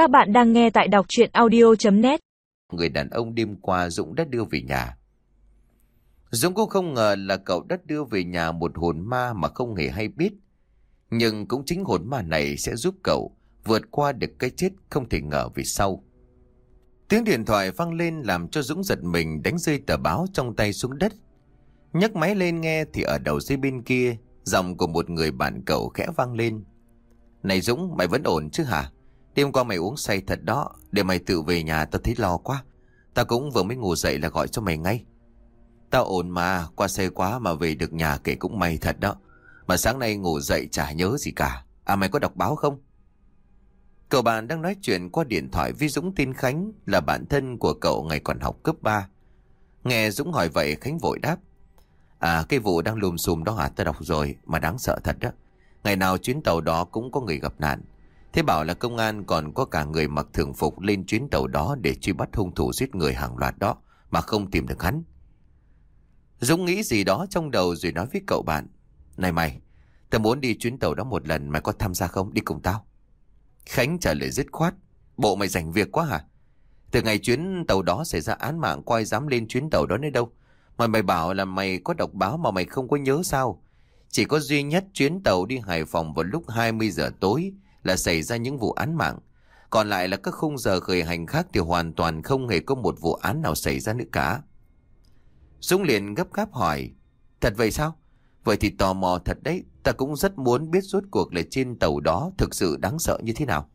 Các bạn đang nghe tại đọc chuyện audio.net Người đàn ông đêm qua Dũng đã đưa về nhà. Dũng cũng không ngờ là cậu đã đưa về nhà một hồn ma mà không hề hay biết. Nhưng cũng chính hồn ma này sẽ giúp cậu vượt qua được cái chết không thể ngờ về sau. Tiếng điện thoại vang lên làm cho Dũng giật mình đánh rơi tờ báo trong tay xuống đất. nhấc máy lên nghe thì ở đầu dây bên kia, giọng của một người bạn cậu khẽ vang lên. Này Dũng, mày vẫn ổn chứ hả? Đêm qua mày uống say thật đó, để mày tự về nhà tao thấy lo quá. Tao cũng vừa mới ngủ dậy là gọi cho mày ngay. Tao ổn mà, qua say quá mà về được nhà kể cũng may thật đó. Mà sáng nay ngủ dậy chả nhớ gì cả. À mày có đọc báo không? Cậu bạn đang nói chuyện qua điện thoại với Dũng tin Khánh là bạn thân của cậu ngày còn học cấp 3. Nghe Dũng hỏi vậy Khánh vội đáp. À cái vụ đang lùm xùm đó hả ta đọc rồi mà đáng sợ thật đó. Ngày nào chuyến tàu đó cũng có người gặp nạn. Thế bảo là công an còn có cả người mặc thường phục lên chuyến tàu đó để truy bắt hung thủ giết người hàng loạt đó mà không tìm được hắn. Dũng nghĩ gì đó trong đầu rồi nói với cậu bạn. Này mày, tao muốn đi chuyến tàu đó một lần mày có tham gia không? Đi cùng tao. Khánh trả lời dứt khoát. Bộ mày rảnh việc quá hả? Từ ngày chuyến tàu đó xảy ra án mạng quay dám lên chuyến tàu đó nơi đâu? Mà mày bảo là mày có đọc báo mà mày không có nhớ sao? Chỉ có duy nhất chuyến tàu đi Hải Phòng vào lúc 20 giờ tối là xảy ra những vụ án mạng. Còn lại là các khung giờ khởi hành khác thì hoàn toàn không hề có một vụ án nào xảy ra nữa cả. Dũng liền gấp gáp hỏi, thật vậy sao? Vậy thì tò mò thật đấy, ta cũng rất muốn biết rốt cuộc là trên tàu đó thực sự đáng sợ như thế nào.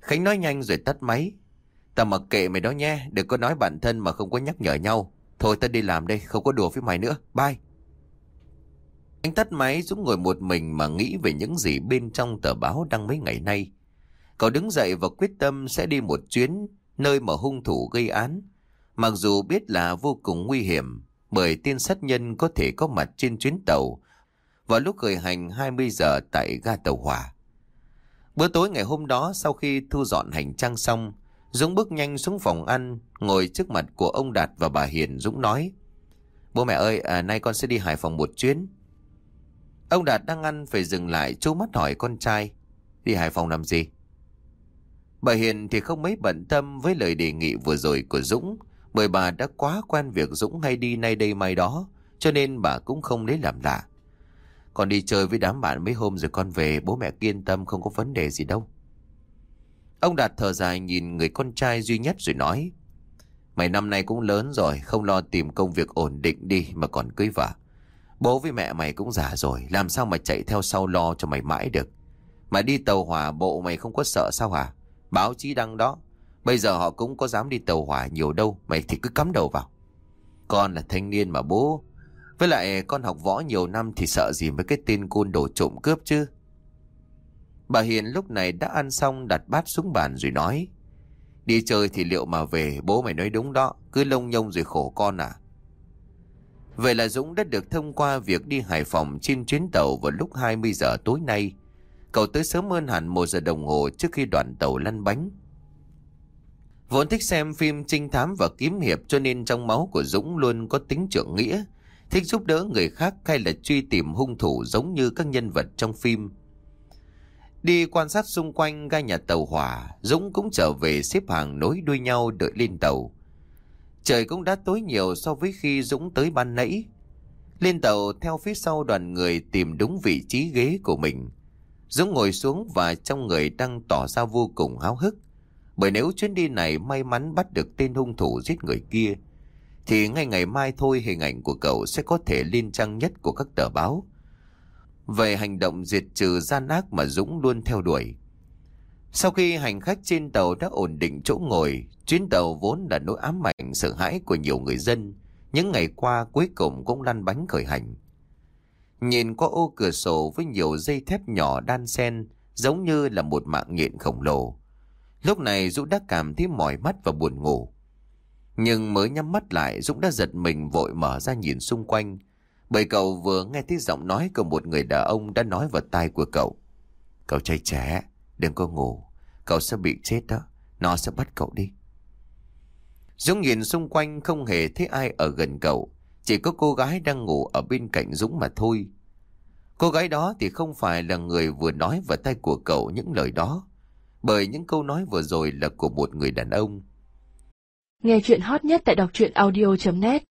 Khánh nói nhanh rồi tắt máy. Ta mặc kệ mày đó nhé, đừng có nói bản thân mà không có nhắc nhở nhau. Thôi ta đi làm đây, không có đùa với mày nữa, bye. Anh tắt máy Dũng ngồi một mình mà nghĩ về những gì bên trong tờ báo đăng mấy ngày nay. Cậu đứng dậy và quyết tâm sẽ đi một chuyến nơi mà hung thủ gây án. Mặc dù biết là vô cùng nguy hiểm bởi tiên sát nhân có thể có mặt trên chuyến tàu vào lúc khởi hành 20 giờ tại ga tàu hỏa. Bữa tối ngày hôm đó sau khi thu dọn hành trang xong, Dũng bước nhanh xuống phòng ăn, ngồi trước mặt của ông Đạt và bà Hiền. Dũng nói, Bố mẹ ơi, à, nay con sẽ đi Hải Phòng một chuyến. Ông Đạt đang ăn phải dừng lại chú mắt hỏi con trai. Đi Hải Phòng làm gì? Bà Hiền thì không mấy bận tâm với lời đề nghị vừa rồi của Dũng. Bởi bà đã quá quen việc Dũng hay đi nay đây mai đó. Cho nên bà cũng không lấy làm lạ. Còn đi chơi với đám bạn mấy hôm rồi con về bố mẹ yên tâm không có vấn đề gì đâu. Ông Đạt thở dài nhìn người con trai duy nhất rồi nói. Mày năm nay cũng lớn rồi, không lo tìm công việc ổn định đi mà còn cưới vợ. Bố với mẹ mày cũng già rồi, làm sao mà chạy theo sau lo cho mày mãi được. Mà đi tàu hỏa bộ mày không có sợ sao hả? Báo chí đăng đó. Bây giờ họ cũng có dám đi tàu hỏa nhiều đâu, mày thì cứ cắm đầu vào. Con là thanh niên mà bố. Với lại con học võ nhiều năm thì sợ gì mấy cái tên côn đồ trộm cướp chứ. Bà Hiền lúc này đã ăn xong đặt bát xuống bàn rồi nói. Đi chơi thì liệu mà về, bố mày nói đúng đó, cứ lông nhông rồi khổ con à. Vậy là Dũng đã được thông qua việc đi Hải Phòng trên chuyến tàu vào lúc 20 giờ tối nay. Cậu tới sớm hơn hẳn một giờ đồng hồ trước khi đoàn tàu lăn bánh. Vốn thích xem phim trinh thám và kiếm hiệp cho nên trong máu của Dũng luôn có tính trưởng nghĩa, thích giúp đỡ người khác hay là truy tìm hung thủ giống như các nhân vật trong phim. Đi quan sát xung quanh ga nhà tàu hỏa, Dũng cũng trở về xếp hàng nối đuôi nhau đợi lên tàu. Trời cũng đã tối nhiều so với khi Dũng tới ban nãy. Lên tàu theo phía sau đoàn người tìm đúng vị trí ghế của mình. Dũng ngồi xuống và trong người đang tỏ ra vô cùng háo hức. Bởi nếu chuyến đi này may mắn bắt được tên hung thủ giết người kia, thì ngay ngày mai thôi hình ảnh của cậu sẽ có thể lên trang nhất của các tờ báo. Về hành động diệt trừ gian ác mà Dũng luôn theo đuổi. Sau khi hành khách trên tàu đã ổn định chỗ ngồi, chuyến tàu vốn là nỗi ám ảnh sợ hãi của nhiều người dân, những ngày qua cuối cùng cũng lăn bánh khởi hành. Nhìn qua ô cửa sổ với nhiều dây thép nhỏ đan xen, giống như là một mạng nhện khổng lồ. Lúc này Dũng đã cảm thấy mỏi mắt và buồn ngủ. Nhưng mới nhắm mắt lại, Dũng đã giật mình vội mở ra nhìn xung quanh, bởi cậu vừa nghe thấy giọng nói của một người đàn ông đã nói vào tai của cậu. Cậu trai trẻ, Đừng có ngủ, cậu sẽ bị chết đó, nó sẽ bắt cậu đi. Dũng nhìn xung quanh không hề thấy ai ở gần cậu, chỉ có cô gái đang ngủ ở bên cạnh Dũng mà thôi. Cô gái đó thì không phải là người vừa nói vào tay của cậu những lời đó, bởi những câu nói vừa rồi là của một người đàn ông. Nghe chuyện hot nhất tại đọc truyện audio.net